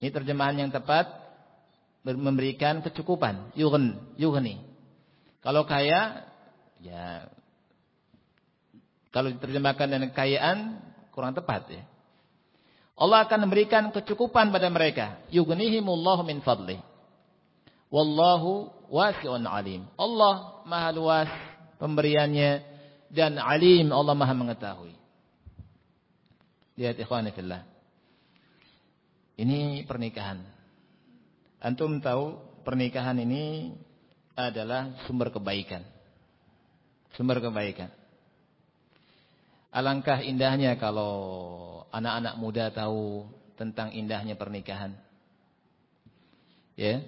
Ini terjemahan yang tepat memberikan kecukupan. Yughni, yughni. Kalau kaya ya kalau diterjemahkan dengan kekayaan kurang tepat ya. Allah akan memberikan kecukupan pada mereka. Yughnihimullahu min fadli. Wallahu wasi'un alim. Allah maha luas pemberiannya dan alim Allah maha mengetahui. Lihat ikhwani fillah. Ini pernikahan. Antum tahu pernikahan ini adalah sumber kebaikan. Sumber kebaikan. Alangkah indahnya kalau anak-anak muda tahu tentang indahnya pernikahan. Ya.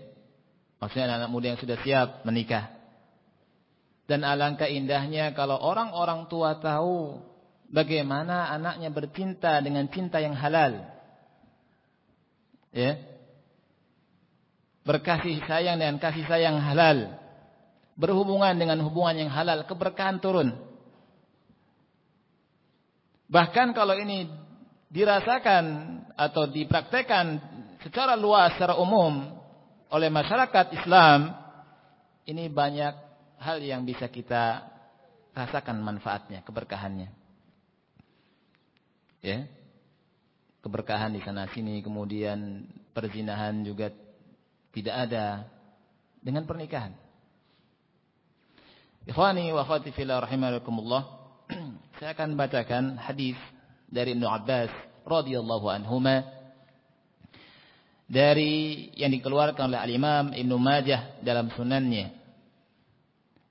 Maksudnya anak-anak muda yang sudah siap menikah. Dan alangkah indahnya kalau orang-orang tua tahu bagaimana anaknya bercinta dengan cinta yang halal. Ya. Berkasih sayang dengan kasih sayang halal. Berhubungan dengan hubungan yang halal, keberkahan turun. Bahkan kalau ini dirasakan atau dipraktekkan secara luas, secara umum oleh masyarakat Islam, ini banyak hal yang bisa kita rasakan manfaatnya, keberkahannya ya keberkahan di sana sini kemudian perzinahan juga tidak ada dengan pernikahan. Ikhwani wa akhwati fillah rahimakumullah saya akan bacakan hadis dari Ibnu Abbas radhiyallahu anhuma dari yang dikeluarkan oleh Al-Imam Ibnu Majah dalam sunannya.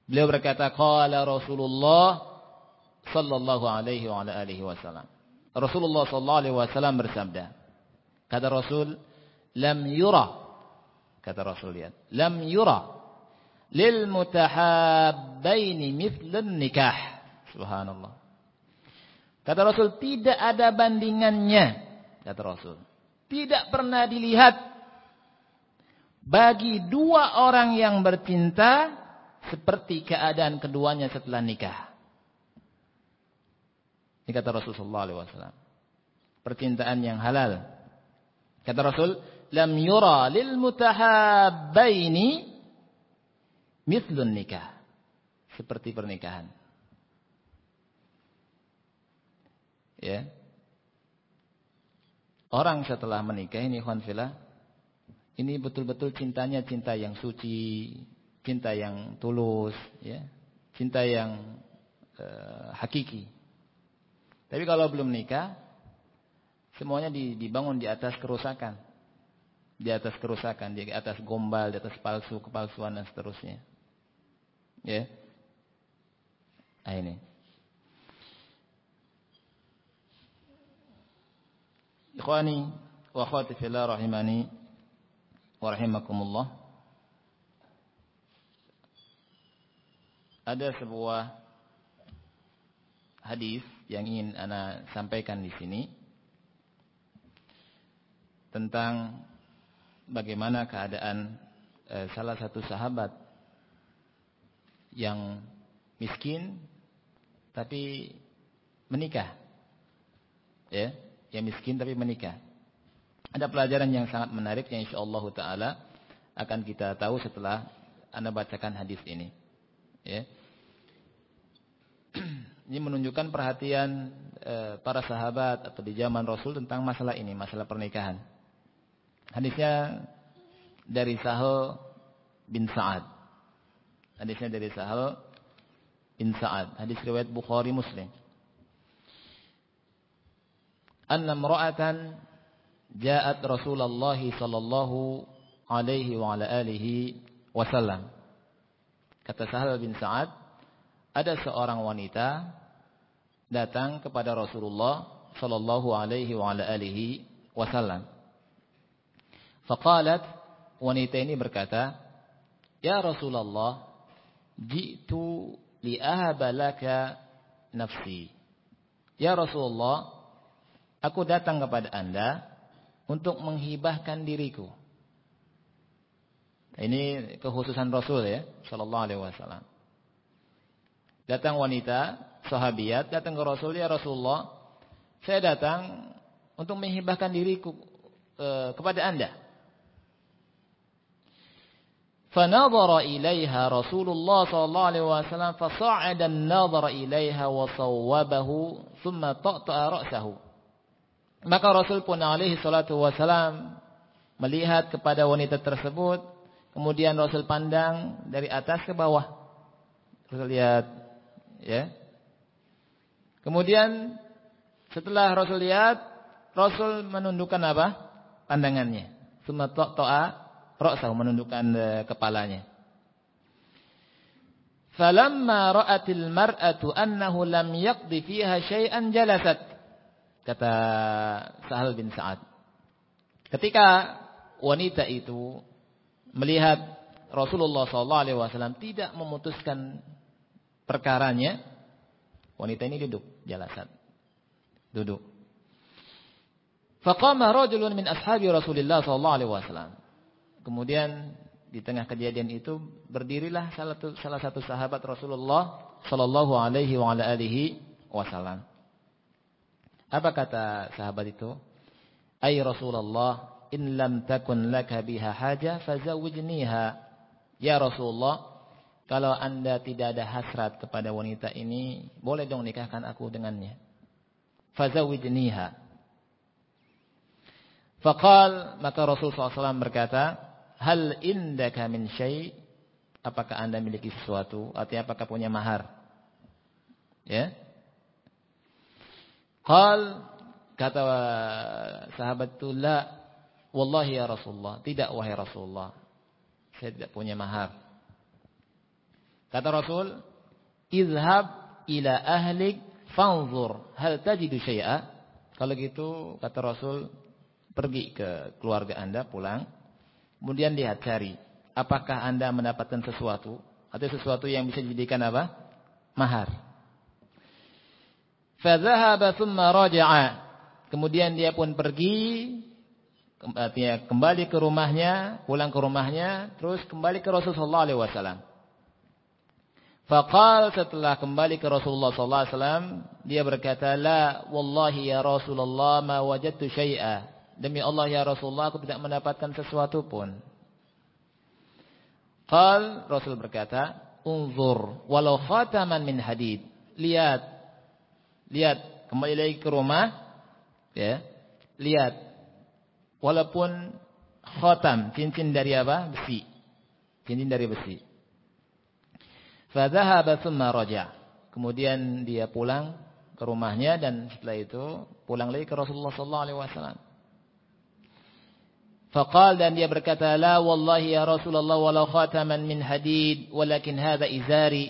Beliau berkata qala Rasulullah sallallahu alaihi wa alihi wasallam Rasulullah sallallahu alaihi wasallam bersabda. Kata Rasul, "Lam yura." Kata Rasul lihat, "Lam yura lil mutahabbaini mithlun nikah." Subhanallah. Kata Rasul, tidak ada bandingannya. Kata Rasul. Tidak pernah dilihat bagi dua orang yang bercinta seperti keadaan keduanya setelah nikah. Ini kata Rasulullah SAW. Percintaan yang halal. Kata Rasul, lam yura lil mutahabbaini mithlun nikah. Seperti pernikahan. Ya. Orang setelah menikah ini ikhwan fillah, ini betul-betul cintanya cinta yang suci, cinta yang tulus, ya. Cinta yang uh, hakiki. Tapi kalau belum nikah, semuanya dibangun di atas kerusakan. Di atas kerusakan, di atas gombal, di atas palsu, kepalsuan dan seterusnya. Ya. Nah ini. Ikhwani wa akhwati rahimani wa rahimakumullah. Ada sebuah hadis yang ingin ana sampaikan di sini tentang bagaimana keadaan eh, salah satu sahabat yang miskin tapi menikah. Ya, yang miskin tapi menikah. Ada pelajaran yang sangat menarik yang insyaallah taala akan kita tahu setelah Anda bacakan hadis ini. Ya. Ini menunjukkan perhatian e, para sahabat atau di zaman Rasul tentang masalah ini, masalah pernikahan. Hadisnya dari Sahal bin Sa'ad. Hadisnya dari Sahal bin Sa'ad. Hadis riwayat Bukhari Muslim. Anna mra'atan ja'at Rasulullah sallallahu alaihi wa ala alihi wasallam. Kata Sahal bin Sa'ad, ada seorang wanita datang kepada Rasulullah sallallahu alaihi wa ala alihi wasallam. Faqalat wanita ini berkata, "Ya Rasulullah, jitu li laka nafsi." Ya Rasulullah, aku datang kepada Anda untuk menghibahkan diriku. Ini kekhususan Rasul ya, sallallahu alaihi wasallam. Datang wanita, sahabiat, datang ke Rasul, ya Rasulullah, saya datang untuk menghibahkan diriku e, kepada Anda. فنظر إليها رسول الله صلى الله عليه وسلم فصعد النظر إليها وصوبه ثم طأطأ رأسه Maka Rasul pun alaihi salatu wasalam melihat kepada wanita tersebut, kemudian Rasul pandang dari atas ke bawah. Rasul lihat ya kemudian setelah Rasul lihat Rasul menundukkan apa pandangannya summa ta'a ra'sahu menundukkan uh, kepalanya. Falamma ra'atil mar'atu annahu lam yaqdi fiha syai'an jalasat. Kata Sahal bin Sa'ad. Ketika wanita itu melihat Rasulullah SAW tidak memutuskan perkaranya, wanita ini duduk, jalasat. Duduk. Faqama rajulun min ashabi Rasulullah SAW. Kemudian di tengah kejadian itu berdirilah salah satu, salah satu sahabat Rasulullah Sallallahu Alaihi wa alihi Wasallam. Apa kata sahabat itu? Ay Rasulullah, in lam takun laka biha haja, fazawijniha. Ya Rasulullah, kalau anda tidak ada hasrat kepada wanita ini, boleh dong nikahkan aku dengannya. Fazawijniha. Faqal, maka Rasulullah SAW berkata, hal indaka min syai' apakah anda miliki sesuatu? Artinya apakah punya mahar? Ya. Qal kata sahabat itu la wallahi ya Rasulullah tidak wahai Rasulullah saya tidak punya mahar kata Rasul izhab ila ahlik fanzur hal tajidu syai'a kalau gitu kata Rasul pergi ke keluarga Anda pulang Kemudian lihat cari. Apakah anda mendapatkan sesuatu. Atau sesuatu yang bisa dijadikan apa? Mahar. Fadhahaba thumma raja'a. Kemudian dia pun pergi. Artinya kembali ke rumahnya. Pulang ke rumahnya. Terus kembali ke Rasulullah SAW. Faqal setelah kembali ke Rasulullah SAW. Dia berkata. La wallahi ya Rasulullah ma wajadtu syai'ah. Demi Allah ya Rasulullah aku tidak mendapatkan sesuatu pun. Qal Rasul berkata, "Unzur walau khataman min hadid." Lihat. Lihat, kembali lagi ke rumah, ya. Lihat. Walaupun khatam, cincin dari apa? Besi. Cincin dari besi. Fadhahaba thumma raja'. Kemudian dia pulang ke rumahnya dan setelah itu pulang lagi ke Rasulullah sallallahu alaihi wasallam. Faqal dan dia berkata, La wallahi ya Rasulullah walau khataman min hadid, walakin hadha izari.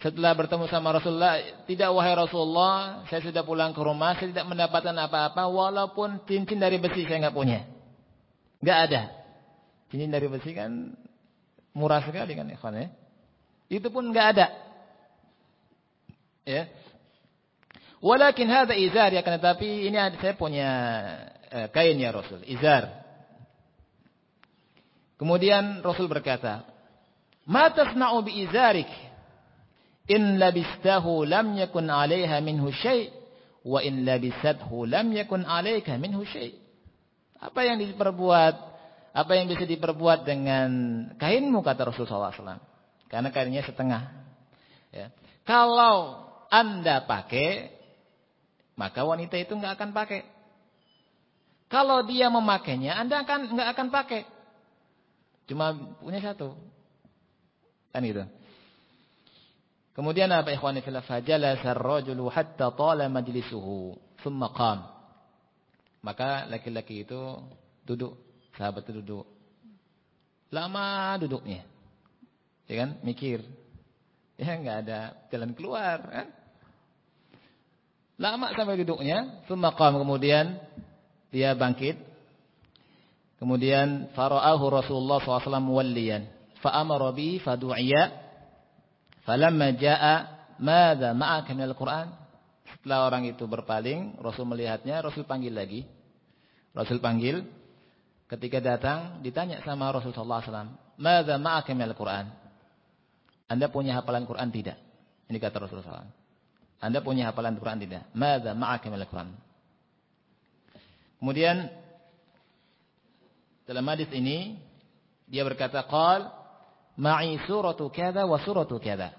Setelah bertemu sama Rasulullah, tidak wahai Rasulullah, saya sudah pulang ke rumah, saya tidak mendapatkan apa-apa, walaupun cincin dari besi saya nggak punya. Nggak ada. Cincin dari besi kan murah sekali kan ikhwan ya. Itu pun nggak ada. Ya. Walakin hadha izar ya, tetapi ini saya punya eh, kain ya Rasul, izar. Kemudian Rasul berkata, "Ma tasna'u bi izarik? In labistahu lam yakun 'alaiha minhu syai' wa in labisathu lam yakun 'alaika minhu syai'." Apa yang diperbuat apa yang bisa diperbuat dengan kainmu kata Rasulullah SAW. Karena kainnya setengah. Ya. Kalau anda pakai, maka wanita itu nggak akan pakai. Kalau dia memakainya, Anda akan nggak akan pakai. Cuma punya satu. Kan itu. Kemudian apa ikhwani fillah fajalasa ar-rajulu hatta tala majlisuhu thumma qam. Maka laki-laki itu duduk, sahabat itu duduk. Lama duduknya. Ya kan? Mikir. Ya enggak ada jalan keluar kan? Lama sampai duduknya, thumma kemudian dia bangkit. Kemudian fara'ahu Rasulullah SAW muwalliyan. Fa'amara bi fadu'iya. Falamma ja'a madza ma'aka minal Qur'an? Setelah orang itu berpaling, Rasul melihatnya, Rasul panggil lagi. Rasul panggil. Ketika datang, ditanya sama Rasulullah SAW. Madza ma'aka minal Qur'an? Anda punya hafalan Quran tidak? Ini kata Rasulullah SAW. Anda punya hafalan Quran tidak? Madza ma'aka minal Quran? Kemudian dalam hadis ini dia berkata qal ma'i suratu kada wa suratu kada.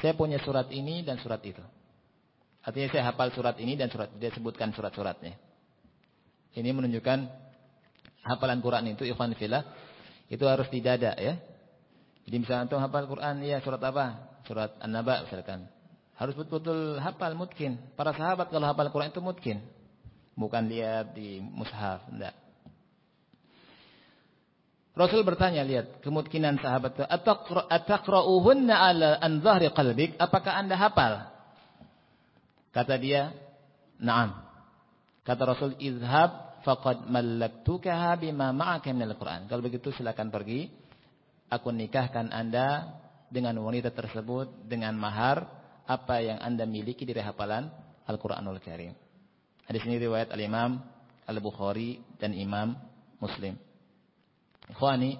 Saya punya surat ini dan surat itu. Artinya saya hafal surat ini dan surat dia sebutkan surat-suratnya. Ini menunjukkan hafalan Quran itu ikhwan fillah itu harus di dada ya. Jadi misalnya antum hafal Quran ya surat apa? Surat An-Naba misalkan. Harus betul-betul hafal mungkin. Para sahabat kalau hafal Quran itu mungkin. Bukan lihat di mushaf, enggak. Rasul bertanya, lihat, kemungkinan sahabat itu, ataqra'uhunna ala an zahri qalbik? Apakah Anda hafal? Kata dia, "Na'am." Kata Rasul, "Izhab faqad mallaktukaha bima ma'aka minal Qur'an." Kalau begitu silakan pergi. Aku nikahkan Anda dengan wanita tersebut dengan mahar apa yang Anda miliki dari hafalan Al-Qur'anul Karim. Hadis ini riwayat Al-Imam Al-Bukhari dan Imam Muslim. Ikhwani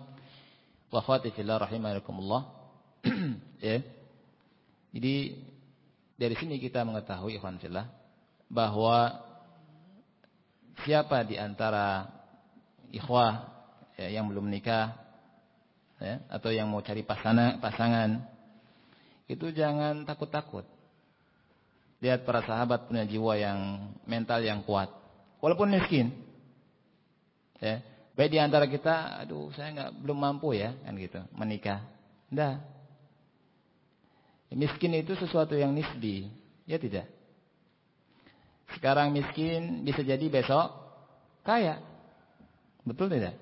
wa akhwati fillah rahimakumullah. ya. Jadi dari sini kita mengetahui ikhwan fillah bahwa siapa di antara ikhwah ya, yang belum nikah ya, atau yang mau cari pasangan, pasangan itu jangan takut-takut. Lihat para sahabat punya jiwa yang mental yang kuat, walaupun miskin. Ya, Baik di antara kita, aduh saya nggak belum mampu ya, kan gitu, menikah. Enggak. Miskin itu sesuatu yang nisbi, ya tidak. Sekarang miskin bisa jadi besok kaya. Betul tidak?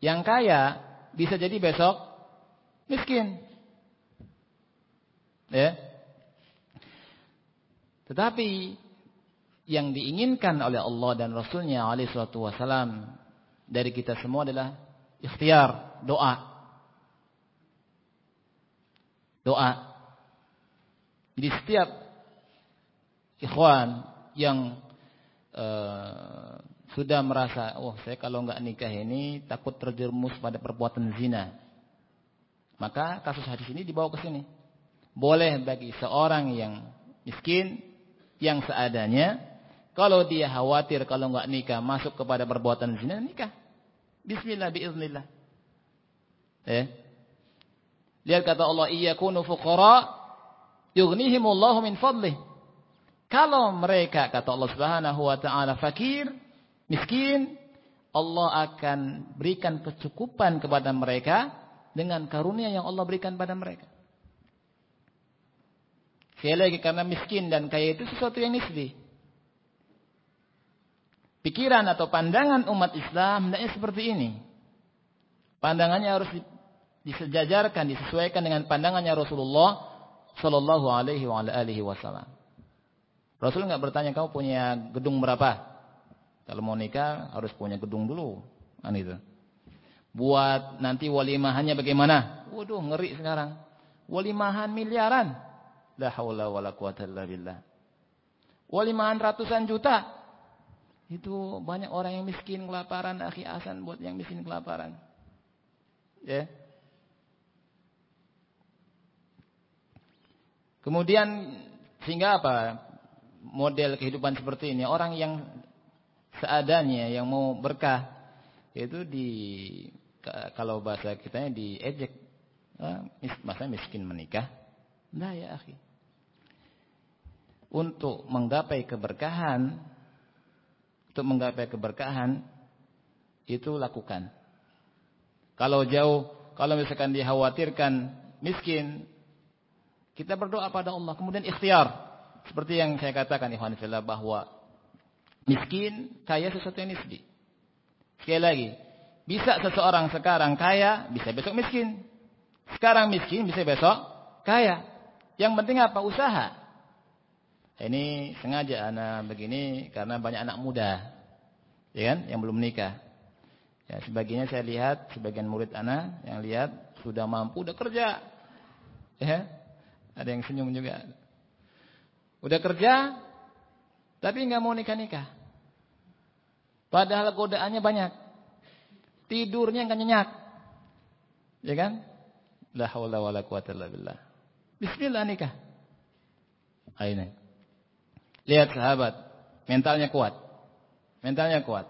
Yang kaya bisa jadi besok miskin. Ya. Tetapi yang diinginkan oleh Allah dan Rasulnya alaihi wasallam dari kita semua adalah ikhtiar, doa. Doa. Jadi setiap ikhwan yang uh, sudah merasa, oh saya kalau nggak nikah ini takut terjerumus pada perbuatan zina. Maka kasus hadis ini dibawa ke sini. Boleh bagi seorang yang miskin, yang seadanya, kalau dia khawatir kalau nggak nikah masuk kepada perbuatan zina, nikah. Bismillah biiznillah. Eh. Lihat kata Allah, "Iyakunu fuqara yughnihimullahu min fadlih." Kalau mereka kata Allah Subhanahu wa taala fakir, miskin, Allah akan berikan kecukupan kepada mereka dengan karunia yang Allah berikan pada mereka. Sekali lagi karena miskin dan kaya itu sesuatu yang nisbi pikiran atau pandangan umat Islam hendaknya seperti ini. Pandangannya harus disejajarkan, disesuaikan dengan pandangannya Rasulullah Shallallahu Alaihi Wasallam. Rasul nggak bertanya kamu punya gedung berapa? Kalau mau nikah harus punya gedung dulu, kan itu. Buat nanti walimahannya bagaimana? Waduh ngeri sekarang. Walimahan miliaran. La haula wala quwata illa billah. Walimahan ratusan juta. Itu banyak orang yang miskin kelaparan, akhi Hasan buat yang miskin kelaparan. Ya. Kemudian sehingga apa? Model kehidupan seperti ini orang yang seadanya yang mau berkah itu di kalau bahasa kita diejek masa miskin menikah. Nah ya akhi. Untuk menggapai keberkahan untuk menggapai keberkahan itu lakukan. Kalau jauh, kalau misalkan dikhawatirkan miskin, kita berdoa pada Allah. Kemudian ikhtiar. Seperti yang saya katakan ikhwan fillah bahwa miskin, kaya sesuatu yang nisbi. Sekali lagi, bisa seseorang sekarang kaya, bisa besok miskin. Sekarang miskin, bisa besok kaya. Yang penting apa? Usaha. Ini sengaja anak begini karena banyak anak muda, ya kan, yang belum nikah. Ya, sebagiannya saya lihat, sebagian murid anak yang lihat sudah mampu, udah kerja, ya, ada yang senyum juga. Udah kerja, tapi nggak mau nikah nikah. Padahal godaannya banyak, tidurnya nggak nyenyak, ya kan? La haula wala quwata illa billah. Bismillah nikah. Aina. Lihat sahabat, mentalnya kuat. Mentalnya kuat.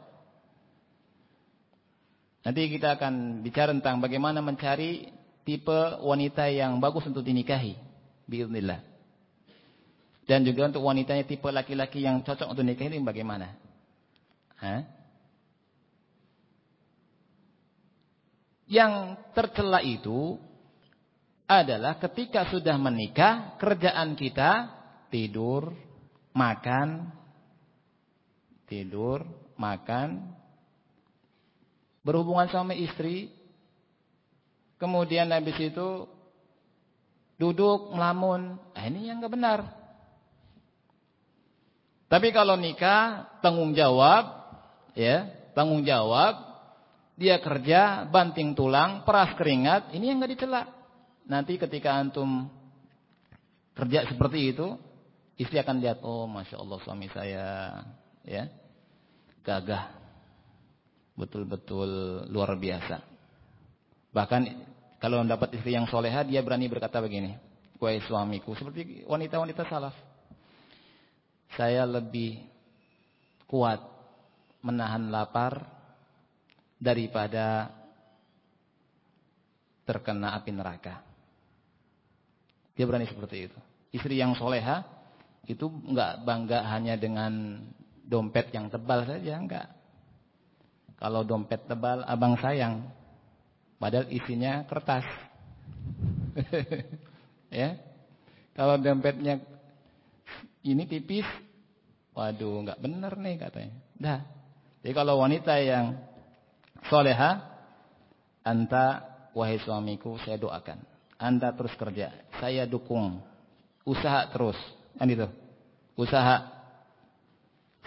Nanti kita akan bicara tentang bagaimana mencari tipe wanita yang bagus untuk dinikahi. Biiznillah. Dan juga untuk wanitanya tipe laki-laki yang cocok untuk nikah ini bagaimana? Hah? Yang tercela itu adalah ketika sudah menikah, kerjaan kita tidur, makan, tidur, makan, berhubungan sama istri, kemudian habis itu duduk melamun. Nah, ini yang nggak benar. Tapi kalau nikah, tanggung jawab, ya, tanggung jawab, dia kerja, banting tulang, peras keringat, ini yang nggak dicela. Nanti ketika antum kerja seperti itu, istri akan lihat, oh masya Allah suami saya, ya, gagah, betul-betul luar biasa. Bahkan kalau mendapat istri yang soleha, dia berani berkata begini, kue suamiku, seperti wanita-wanita salaf. Saya lebih kuat menahan lapar daripada terkena api neraka. Dia berani seperti itu. Istri yang soleha itu enggak bangga hanya dengan dompet yang tebal saja, enggak. Kalau dompet tebal, abang sayang. Padahal isinya kertas. ya. Kalau dompetnya ini tipis, waduh, enggak benar nih katanya. Dah. Jadi kalau wanita yang soleha, anta wahai suamiku saya doakan. Anda terus kerja, saya dukung. Usaha terus, kan itu. Usaha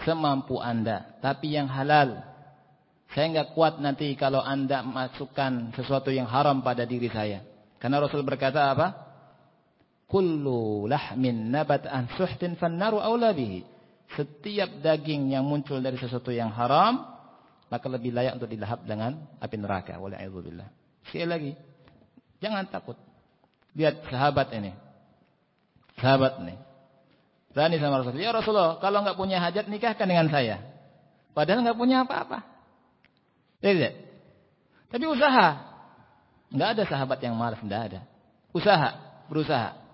semampu Anda, tapi yang halal. Saya nggak kuat nanti kalau Anda masukkan sesuatu yang haram pada diri saya. Karena Rasul berkata apa? Kullu lahmin nabat an suhtin fannaru aula bihi. Setiap daging yang muncul dari sesuatu yang haram, maka lebih layak untuk dilahap dengan api neraka. Wala'idzubillah. Sekali lagi, jangan takut. Lihat sahabat ini. Sahabat ini. Berani sama Rasulullah. Ya Rasulullah, kalau nggak punya hajat nikahkan dengan saya. Padahal nggak punya apa-apa. Tidak. Tapi usaha. Nggak ada sahabat yang malas, nggak ada. Usaha, berusaha.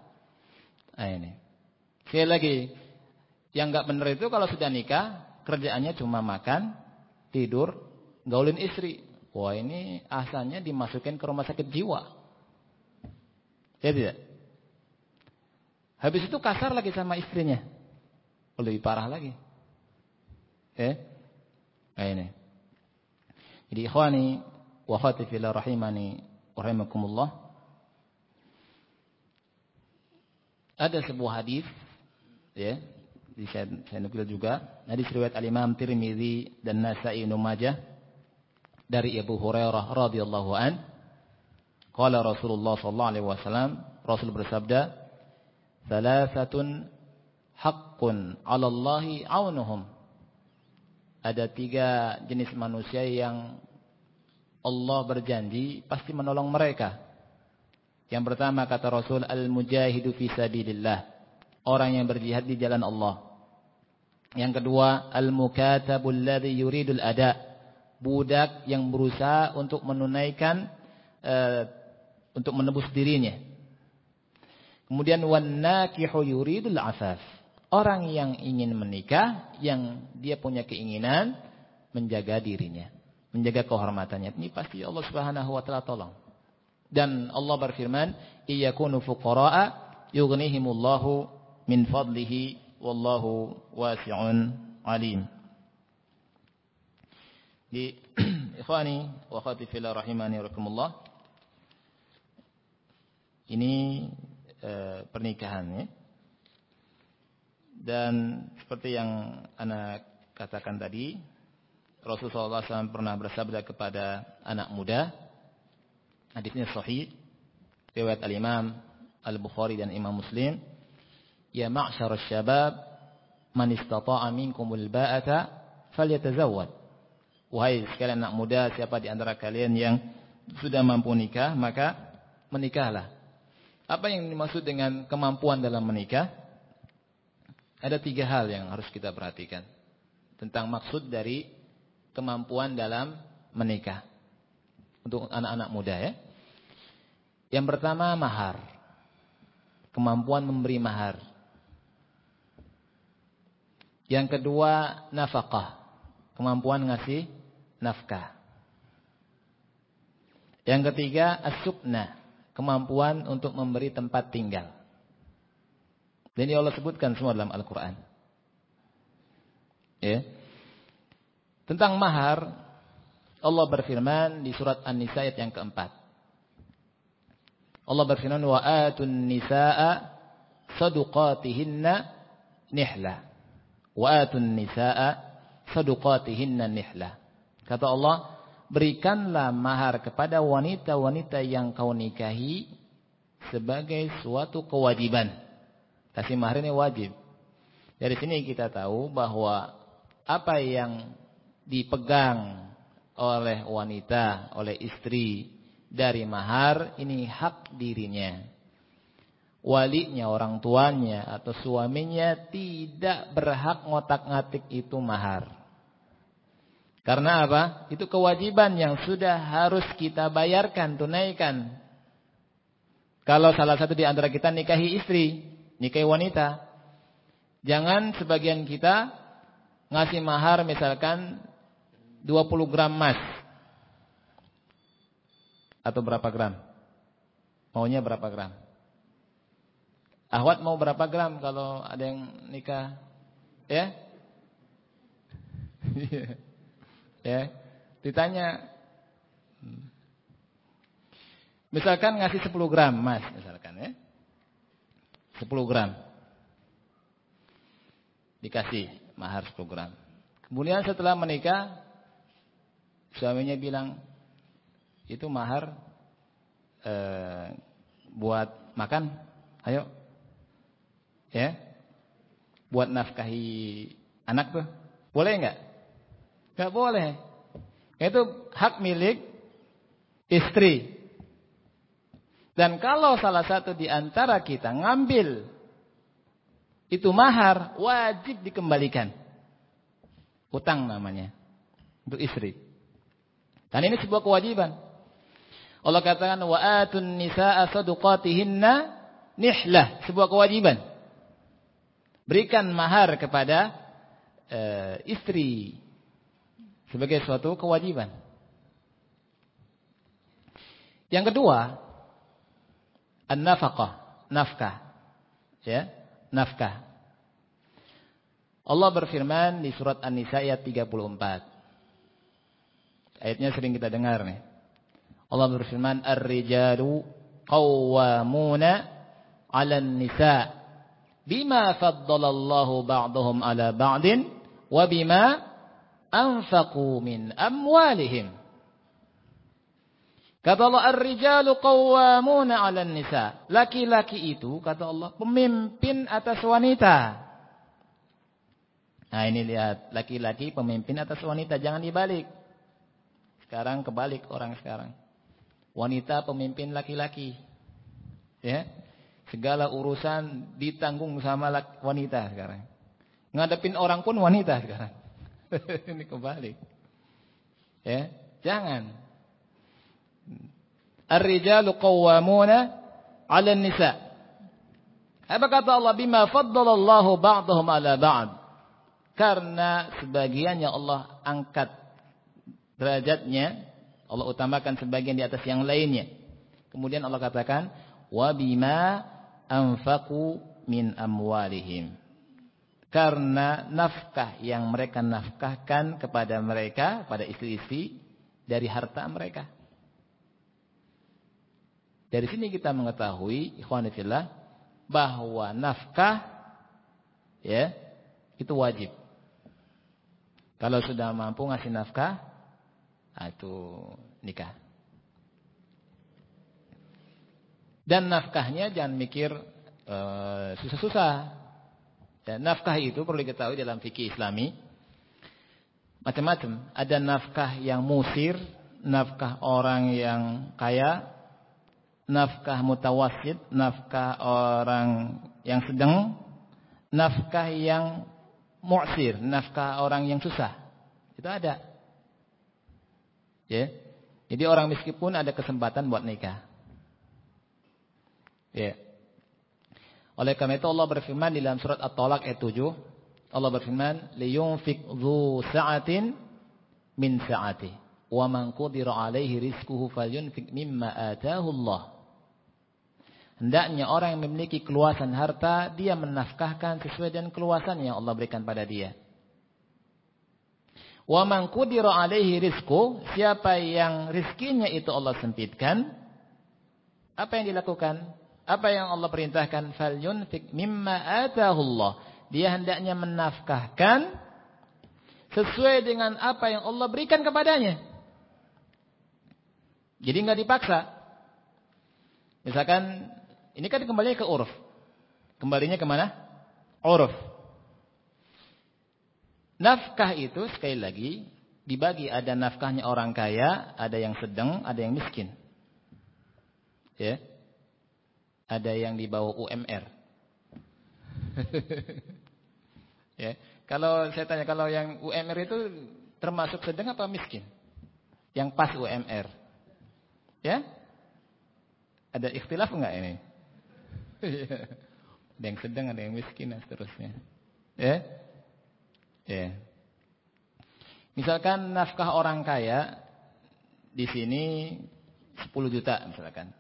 Nah ini. Sekali lagi, yang nggak benar itu kalau sudah nikah, kerjaannya cuma makan, tidur, gaulin istri. Wah ini asalnya dimasukin ke rumah sakit jiwa. Ya tidak? Habis itu kasar lagi sama istrinya. Lebih parah lagi. Eh? Nah ini. Jadi ikhwani wa khati rahimani rahimakumullah. Ada sebuah hadis ya di saya, saya nukil juga. Hadis riwayat al-Imam Tirmizi dan Nasa'i Ibnu Majah dari Abu Hurairah radhiyallahu an. Qala Rasulullah sallallahu alaihi wasallam Rasul bersabda Thalathatun haqqun 'ala Allahi 'aunuhum. Ada tiga jenis manusia yang Allah berjanji pasti menolong mereka. Yang pertama kata Rasul al-mujahidu fi sabilillah orang yang berjihad di jalan Allah. Yang kedua, al-mukatabul ladzi yuridul ada. Budak yang berusaha untuk menunaikan uh, untuk menebus dirinya. Kemudian wan nakihu yuridul afaf. Orang yang ingin menikah, yang dia punya keinginan menjaga dirinya, menjaga kehormatannya. Ini pasti Allah Subhanahu wa taala tolong. Dan Allah berfirman, "Iyakunu fuqara'a yughnihimullahu min fadlihi wallahu wasi'un alim. Di ikhwani wa akhwati fillah rahimani rahimakumullah. Ini e, pernikahan ya. Dan seperti yang anak katakan tadi, Rasulullah SAW pernah bersabda kepada anak muda, hadisnya sahih, riwayat al-Imam Al-Bukhari dan Imam Muslim, Ya ma'syar syabab man istata'a minkumul ba'ata falyatazawwad. Wahai sekalian anak muda, siapa di antara kalian yang sudah mampu nikah, maka menikahlah. Apa yang dimaksud dengan kemampuan dalam menikah? Ada tiga hal yang harus kita perhatikan. tentang maksud dari kemampuan dalam menikah. Untuk anak-anak muda ya. Yang pertama mahar. Kemampuan memberi mahar. Yang kedua nafkah. Kemampuan ngasih nafkah. Yang ketiga as-sukna. Kemampuan untuk memberi tempat tinggal. Dan ini Allah sebutkan semua dalam Al-Quran. Ya. Tentang mahar, Allah berfirman di surat An-Nisa ayat yang keempat. Allah berfirman wa atun nisaa saduqatihinna nihla. Wa atun nisaa saduqatihinna nihla. Kata Allah, berikanlah mahar kepada wanita-wanita yang kau nikahi sebagai suatu kewajiban. Kasih mahar ini wajib. Dari sini kita tahu bahwa apa yang dipegang oleh wanita, oleh istri dari mahar ini hak dirinya. Walinya, orang tuanya atau suaminya tidak berhak ngotak-ngatik itu mahar. Karena apa? Itu kewajiban yang sudah harus kita bayarkan, tunaikan. Kalau salah satu di antara kita nikahi istri, nikahi wanita. Jangan sebagian kita ngasih mahar misalkan 20 gram emas. Atau berapa gram? Maunya berapa gram? Ahwat mau berapa gram kalau ada yang nikah? Ya? ya. Ditanya. Misalkan ngasih 10 gram emas misalkan ya. 10 gram. Dikasih mahar 10 gram. Kemudian setelah menikah Suaminya bilang, itu mahar eh, buat makan, ayo. Ya. Buat nafkahi anak tuh. Boleh enggak? Enggak boleh. Itu hak milik istri. Dan kalau salah satu di antara kita ngambil itu mahar, wajib dikembalikan. Utang namanya. Untuk istri. Dan ini sebuah kewajiban. Allah katakan wa atun nisaa sadaqatihinna nihlah, sebuah kewajiban. Berikan mahar kepada uh, istri sebagai suatu kewajiban. Yang kedua, an-nafaqah, nafkah. Ya, nafkah. Allah berfirman di surat An-Nisa ayat 34. Ayatnya sering kita dengar nih. Allah berfirman, "Ar-rijalu qawwamuna 'alan nisa bima faddala Allahu ba'dahum 'ala ba'din wa bima anfaqu min amwalihim." Kata Allah, "Ar-rijalu qawwamuna 'alan nisa." Laki-laki itu kata Allah pemimpin atas wanita. Nah, ini lihat, laki-laki pemimpin atas wanita, jangan dibalik. Sekarang kebalik orang sekarang. Wanita pemimpin laki-laki. Ya. Segala urusan ditanggung sama wanita sekarang. Ngadepin orang pun wanita sekarang. Ini kebalik. Ya, jangan. Ar-rijalu qawwamuna 'ala nisa Apa kata Allah bima faddalallahu ba'dahum 'ala ba'd? Karena sebagiannya Allah angkat derajatnya Allah utamakan sebagian di atas yang lainnya. Kemudian Allah katakan wa bima anfaqu min amwalihim. Karena nafkah yang mereka nafkahkan kepada mereka, pada istri-istri dari harta mereka. Dari sini kita mengetahui ikhwanifillah bahwa nafkah ya itu wajib. Kalau sudah mampu ngasih nafkah itu nikah. Dan nafkahnya jangan mikir eh, susah-susah. Dan nafkah itu perlu diketahui dalam fikih Islami macam-macam. Ada nafkah yang musir, nafkah orang yang kaya, nafkah mutawasid, nafkah orang yang sedang, nafkah yang mu'sir, nafkah orang yang susah. Itu ada. Ya. Jadi orang miskin pun ada kesempatan buat nikah. Ya. Oleh karena itu Allah berfirman di dalam surat At-Talaq ayat 7, Allah berfirman, "Liyunfik dzu sa'atin min sa'ati, wa man qudira 'alaihi rizquhu falyunfik mimma ataahu Allah." Hendaknya orang yang memiliki keluasan harta, dia menafkahkan sesuai dengan keluasan yang Allah berikan pada dia. Wa man qudira 'alaihi rizquhu, siapa yang rizkinya itu Allah sempitkan, apa yang dilakukan? Apa yang Allah perintahkan? Falyunfik mimma atahullah. Dia hendaknya menafkahkan sesuai dengan apa yang Allah berikan kepadanya. Jadi nggak dipaksa. Misalkan ini kan kembali ke uruf. Kembalinya ke mana? Uruf. Nafkah itu sekali lagi dibagi ada nafkahnya orang kaya, ada yang sedang, ada yang miskin. Ya ada yang di bawah UMR. ya, kalau saya tanya kalau yang UMR itu termasuk sedang apa miskin? Yang pas UMR. Ya? Ada ikhtilaf enggak ini? ada yang sedang, ada yang miskin dan seterusnya. Ya? Ya. Misalkan nafkah orang kaya di sini 10 juta misalkan.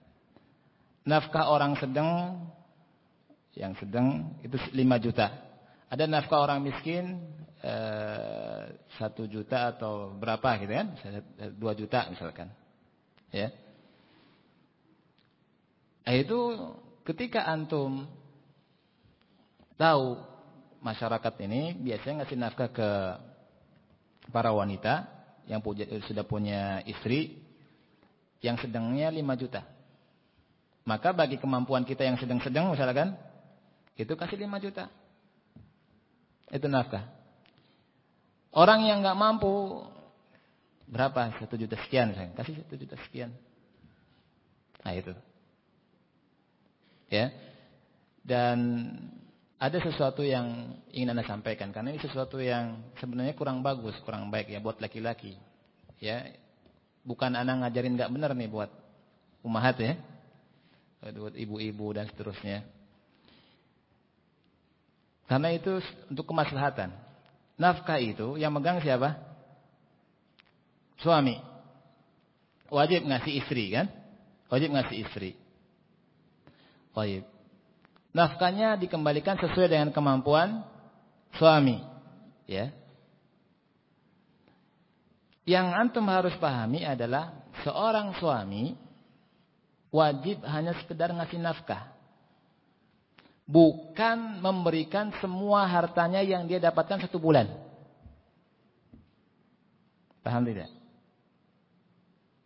Nafkah orang sedang yang sedang itu 5 juta. Ada nafkah orang miskin eh, 1 juta atau berapa gitu kan? 2 juta misalkan. Ya. Nah, itu ketika antum tahu masyarakat ini biasanya ngasih nafkah ke para wanita yang sudah punya istri yang sedangnya 5 juta. Maka bagi kemampuan kita yang sedang-sedang misalkan, itu kasih 5 juta. Itu nafkah. Orang yang nggak mampu, berapa? Satu juta sekian. Misalkan. Kasih satu juta sekian. Nah itu. Ya. Dan ada sesuatu yang ingin anda sampaikan. Karena ini sesuatu yang sebenarnya kurang bagus, kurang baik ya buat laki-laki. Ya, bukan anak ngajarin nggak benar nih buat umahat ya buat ibu-ibu dan seterusnya. Karena itu untuk kemaslahatan. Nafkah itu yang megang siapa? Suami. Wajib ngasih istri kan? Wajib ngasih istri. Wajib. Nafkahnya dikembalikan sesuai dengan kemampuan suami. Ya. Yang antum harus pahami adalah seorang suami wajib hanya sekedar ngasih nafkah. Bukan memberikan semua hartanya yang dia dapatkan satu bulan. Paham tidak?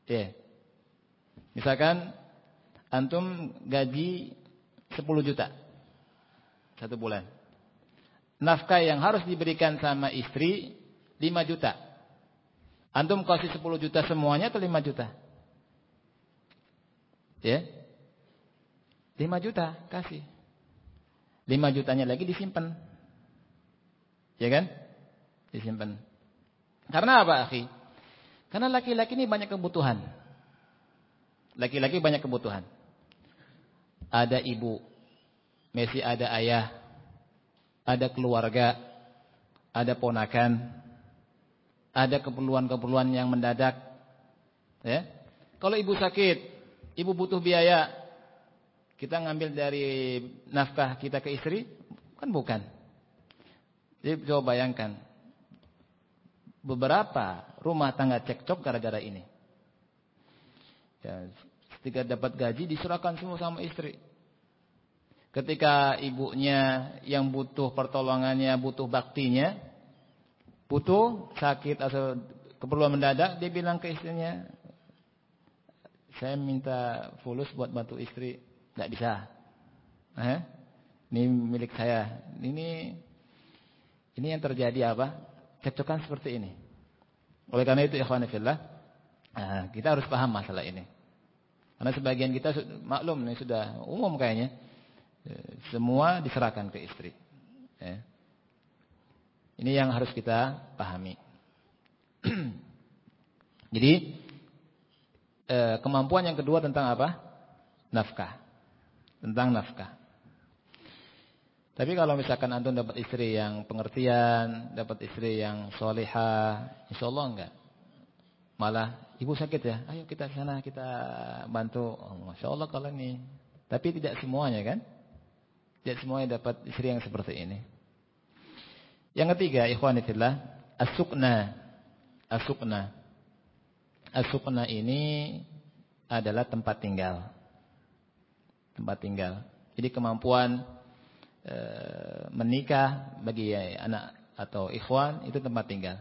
Ya. Yeah. Misalkan antum gaji 10 juta satu bulan. Nafkah yang harus diberikan sama istri 5 juta. Antum kasih 10 juta semuanya atau 5 juta? Ya. 5 juta kasih. 5 jutanya lagi disimpan. Ya kan? Disimpan. Karena apa, akhi? Karena laki-laki ini banyak kebutuhan. Laki-laki banyak kebutuhan. Ada ibu, masih ada ayah, ada keluarga, ada ponakan, ada keperluan-keperluan yang mendadak. Ya. Kalau ibu sakit, ibu butuh biaya, kita ngambil dari nafkah kita ke istri? Kan bukan. Jadi coba bayangkan. Beberapa rumah tangga cekcok gara-gara ini. Ya, ketika dapat gaji diserahkan semua sama istri. Ketika ibunya yang butuh pertolongannya, butuh baktinya, butuh sakit atau keperluan mendadak, dia bilang ke istrinya, saya minta fulus buat bantu istri, tidak bisa. Eh? Ini milik saya. Ini ini yang terjadi apa? Kecokan seperti ini. Oleh karena itu ikhwan nah, kita harus paham masalah ini. Karena sebagian kita maklum ini sudah umum kayaknya. Eh, semua diserahkan ke istri. Ya. Ini yang harus kita pahami. Jadi eh, kemampuan yang kedua tentang apa? Nafkah. Tentang nafkah. Tapi kalau misalkan antum dapat istri yang pengertian, dapat istri yang solehah, insya Allah enggak. Malah ibu sakit ya, ayo kita sana kita bantu. Oh, Masya Allah kalau ini. Tapi tidak semuanya kan? Tidak semuanya dapat istri yang seperti ini. Yang ketiga, ikhwanifillah, asukna. Asukna. Asukna ini adalah tempat tinggal. Tempat tinggal. Jadi kemampuan Eh, menikah bagi anak atau ikhwan itu tempat tinggal.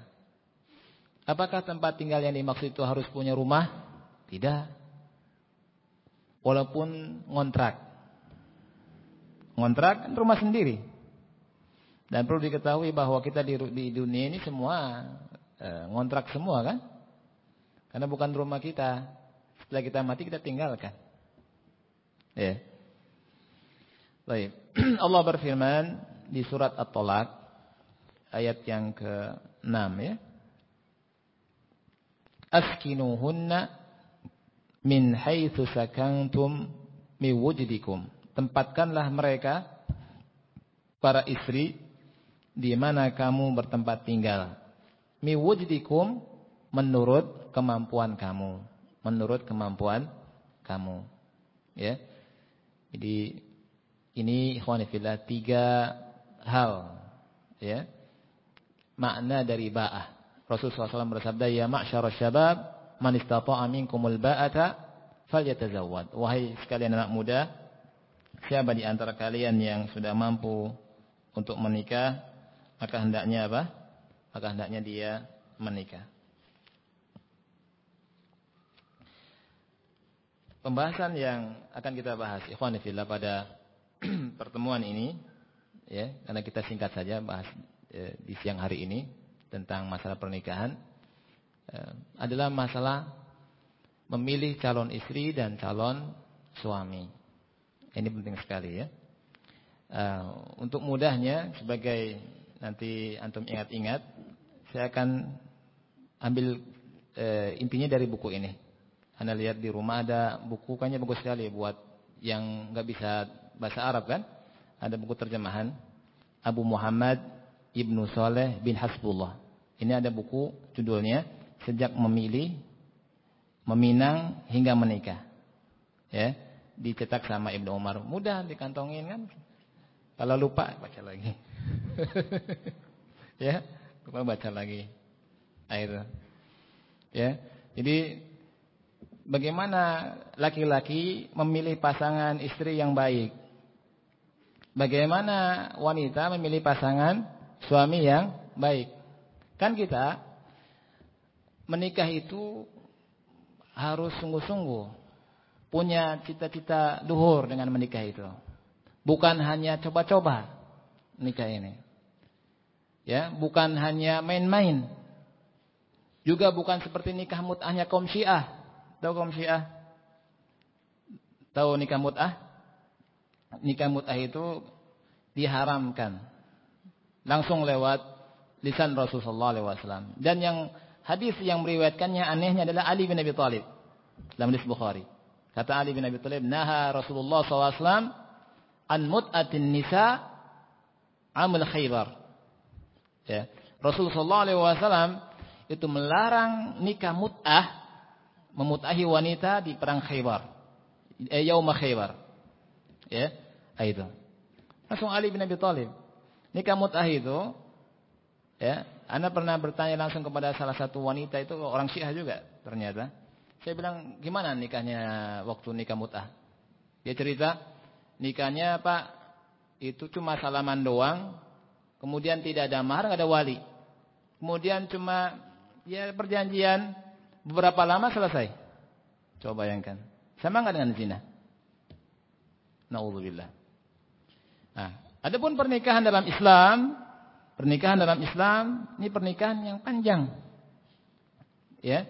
Apakah tempat tinggal yang dimaksud itu harus punya rumah? Tidak. Walaupun ngontrak. Ngontrak rumah sendiri. Dan perlu diketahui bahwa kita di, dunia ini semua e, ngontrak semua kan? Karena bukan rumah kita. Setelah kita mati kita tinggalkan. Ya. Baik. Allah berfirman di surat At-Talaq ayat yang ke-6 ya. Askinuhunna min haitsu sakantum mi wujdikum. Tempatkanlah mereka para istri di mana kamu bertempat tinggal. Mi wujdikum menurut kemampuan kamu, menurut kemampuan kamu. Ya. Jadi ini ikhwanifillah tiga hal ya. Makna dari ba'ah. Rasulullah SAW bersabda, "Ya ma'syarasy syabab, man istata'a minkumul ba'ata falyatazawwad." Wahai sekalian anak muda, siapa di antara kalian yang sudah mampu untuk menikah, maka hendaknya apa? Maka hendaknya dia menikah. Pembahasan yang akan kita bahas ikhwanifillah pada pertemuan ini ya karena kita singkat saja bahas e, di siang hari ini tentang masalah pernikahan e, adalah masalah memilih calon istri dan calon suami. Ini penting sekali ya. E, untuk mudahnya sebagai nanti antum ingat-ingat saya akan ambil e, intinya dari buku ini. Anda lihat di rumah ada buku kayaknya bagus sekali buat yang nggak bisa bahasa Arab kan? Ada buku terjemahan Abu Muhammad Ibnu Saleh bin Hasbullah. Ini ada buku judulnya Sejak Memilih, Meminang hingga Menikah. Ya, dicetak sama Ibnu Umar. Mudah dikantongin kan? Kalau lupa baca lagi. ya, lupa baca lagi. Air. Ya. Jadi bagaimana laki-laki memilih pasangan istri yang baik? Bagaimana wanita memilih pasangan suami yang baik? Kan kita menikah itu harus sungguh-sungguh punya cita-cita duhur dengan menikah itu. Bukan hanya coba-coba nikah ini. Ya, bukan hanya main-main. Juga bukan seperti nikah mut'ahnya kaum Syiah. Tahu kaum Syiah? Tahu nikah mut'ah? nikah mut'ah itu diharamkan. Langsung lewat lisan Rasulullah SAW. Dan yang hadis yang meriwayatkannya anehnya adalah Ali bin Abi Thalib. Dalam hadis Bukhari. Kata Ali bin Abi Thalib, Naha Rasulullah SAW an mut'atin nisa amul khaybar. Ya. Rasulullah SAW itu melarang nikah mut'ah, memutahi wanita di perang khaybar. Eh, Yaumah khaybar. Ya. Ah, itu. Langsung Ali bin Abi Thalib. Nikah mut'ah itu ya, Anda pernah bertanya langsung kepada salah satu wanita itu orang Syiah juga ternyata. Saya bilang, "Gimana nikahnya waktu nikah mut'ah?" Dia cerita, nikahnya Pak itu cuma salaman doang, kemudian tidak ada mahar, nggak ada wali. Kemudian cuma ya perjanjian beberapa lama selesai. Coba bayangkan. Sama nggak dengan zina? Nauzubillah. Nah, adapun pernikahan dalam Islam, pernikahan dalam Islam ini pernikahan yang panjang. Ya.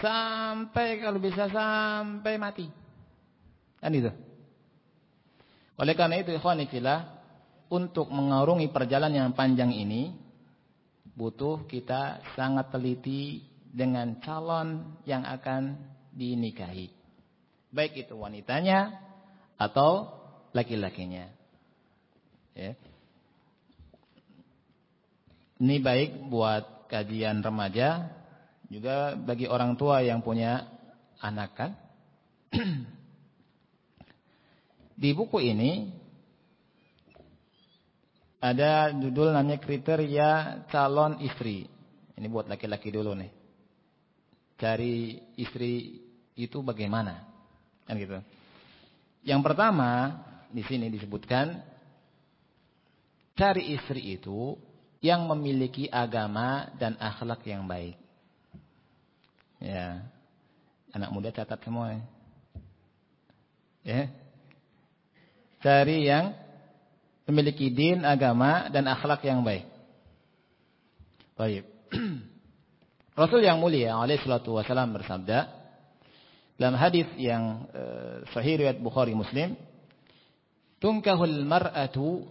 Sampai kalau bisa sampai mati. Kan itu. Oleh karena itu ikhwan untuk mengarungi perjalanan yang panjang ini, butuh kita sangat teliti dengan calon yang akan dinikahi. Baik itu wanitanya atau laki-lakinya. Ya. Ini baik buat kajian remaja, juga bagi orang tua yang punya anak kan. Di buku ini ada judul namanya kriteria calon istri. Ini buat laki-laki dulu nih. Cari istri itu bagaimana? Kan gitu. Yang pertama di sini disebutkan cari istri itu yang memiliki agama dan akhlak yang baik. Ya. Anak muda catat semua ya. Cari yang memiliki din, agama dan akhlak yang baik. Baik. Rasul yang mulia alaihi salatu wasallam bersabda dalam hadis yang uh, sahih riwayat Bukhari Muslim, "Tunkahul mar'atu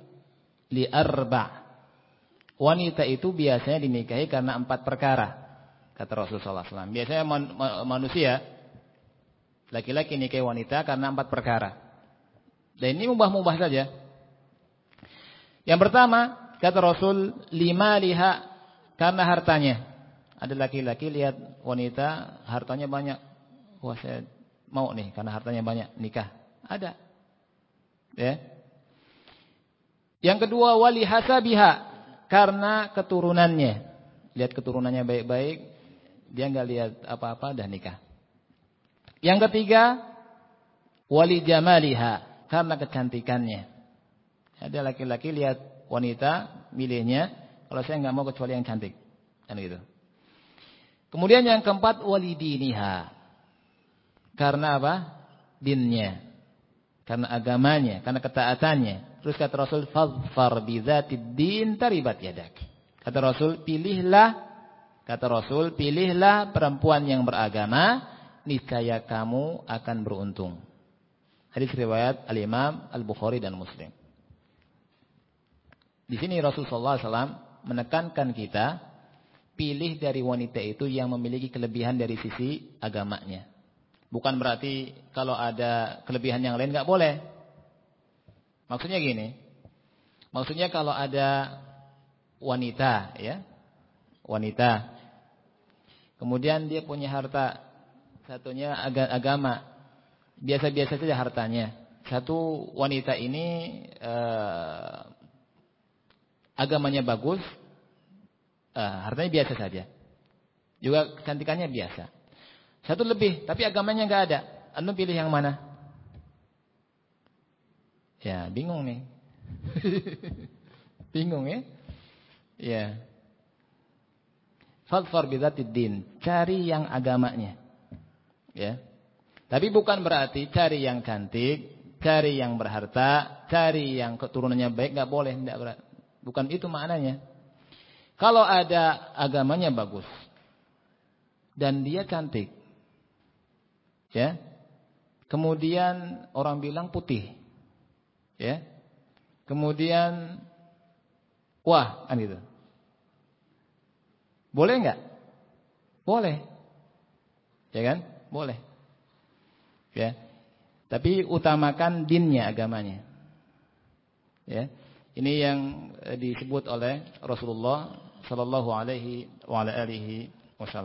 li arba' wanita itu biasanya dinikahi karena empat perkara. Kata Rasulullah SAW. Biasanya man, manusia, laki-laki nikahi wanita karena empat perkara. Dan ini mubah-mubah saja. Yang pertama, kata Rasul, lima liha karena hartanya. Ada laki-laki lihat wanita, hartanya banyak. Wah saya mau nih karena hartanya banyak, nikah. Ada. Ya. Yang kedua, wali hasabiha karena keturunannya. Lihat keturunannya baik-baik, dia nggak lihat apa-apa dah nikah. Yang ketiga, wali jamaliha karena kecantikannya. Ada laki-laki lihat wanita, milihnya, kalau saya nggak mau kecuali yang cantik. Kan gitu. Kemudian yang keempat wali diniha. Karena apa? Dinnya. Karena agamanya, karena ketaatannya. Terus kata Rasul, "Fadfar bidzatid din taribat yadak." Kata Rasul, pilihlah kata Rasul, pilihlah perempuan yang beragama, niscaya kamu akan beruntung. Hadis riwayat Al-Imam Al-Bukhari dan Muslim. Di sini Rasulullah SAW menekankan kita pilih dari wanita itu yang memiliki kelebihan dari sisi agamanya. Bukan berarti kalau ada kelebihan yang lain nggak boleh. Maksudnya gini. Maksudnya kalau ada wanita ya. Wanita. Kemudian dia punya harta. Satunya agama. Biasa-biasa saja hartanya. Satu wanita ini eh, agamanya bagus. Eh, hartanya biasa saja. Juga kecantikannya biasa. Satu lebih, tapi agamanya nggak ada. Anda pilih yang mana? Ya, bingung nih. bingung ya? Ya. Fadfar bidzatid din, cari yang agamanya. Ya. Tapi bukan berarti cari yang cantik, cari yang berharta, cari yang keturunannya baik enggak boleh, enggak. Bukan itu maknanya. Kalau ada agamanya bagus dan dia cantik. Ya. Kemudian orang bilang putih. Ya. Kemudian wah, kan gitu. Boleh enggak? Boleh. Ya kan? Boleh. Ya. Tapi utamakan dinnya agamanya. Ya. Ini yang eh, disebut oleh Rasulullah sallallahu alaihi wa alihi wasallam.